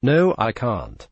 No, I can't.